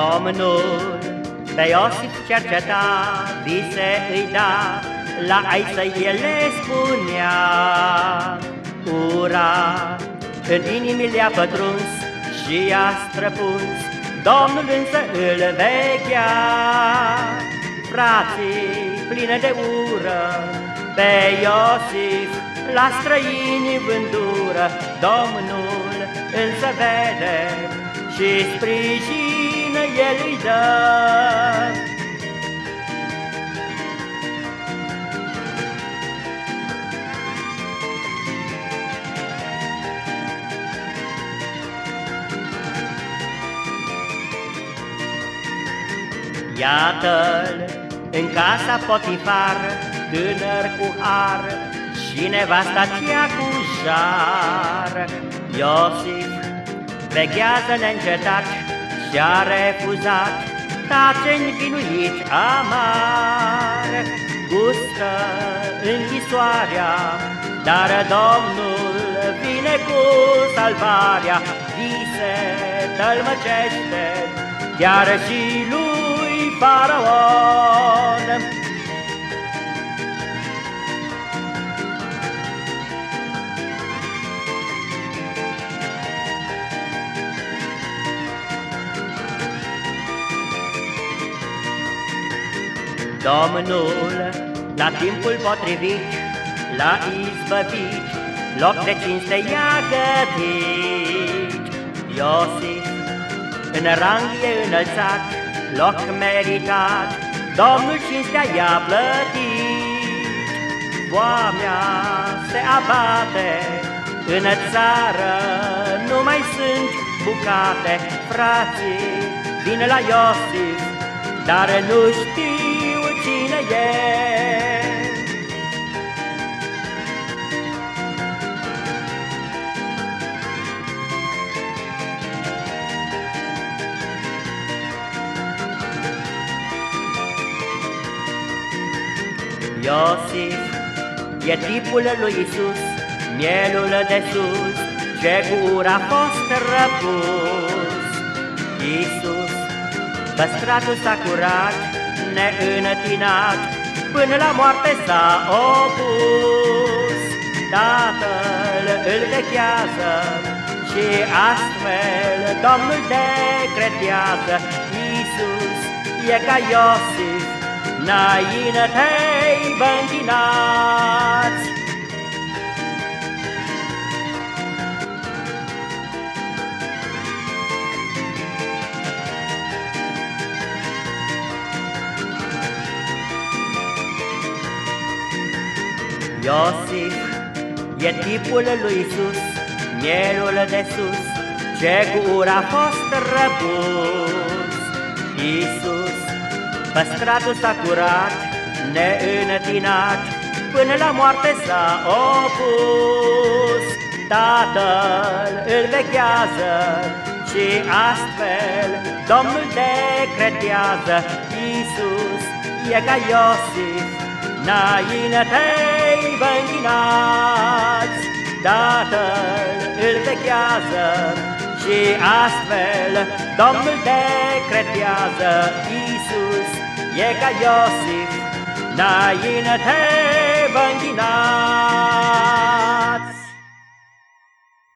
Domnul pe Iosif cerceta, vise îi da, la ai să ele spunea. Ura în inimii le-a pătruns și i-a străpuns, Domnul însă îl vechea. Frații pline de ură, pe Iosif la străini vândură, Domnul însă vede și sprijină el îi dă. Iată-l în casa Potifar, tânăr cu har și nevasta cea cu jar. Iosif veghează neîncetat și-a refuzat, tace învinuit amar. Gustă închisoarea, dar Domnul vine cu salvarea, vise tălmăcește, chiar și lui Faraon. Domnul, la timpul potrivit, l-a izbăvit, loc de cinste i-a gătit. Iosif, în rang e înălțat, loc meritat, Domnul cinstea i-a plătit. Foamea se abate, în țară nu mai sunt bucate, frații vin la Iosif, dar nu știu Iosif e tipul lui Isus, mielul de sus, ce gura a fost răpus. Isus, păstratul s-a curat, neînătinat, până la moarte s-a opus. Tatăl îl vechează și astfel Domnul decretează, Iisus e ca Iosif, înaintei vă închinați. Iosif e tipul lui Isus, mielul de sus, ce cu ura a fost răpus. Isus, păstratul s-a curat, neînătinat, până la moarte s-a opus. Tatăl îl vechează și astfel Domnul decretează, Iisus e ca Iosif, înaintei vă închinați. Tatăl îl vechează și astfel Domnul decretează, Iisus e ca Iosif, în te înghina.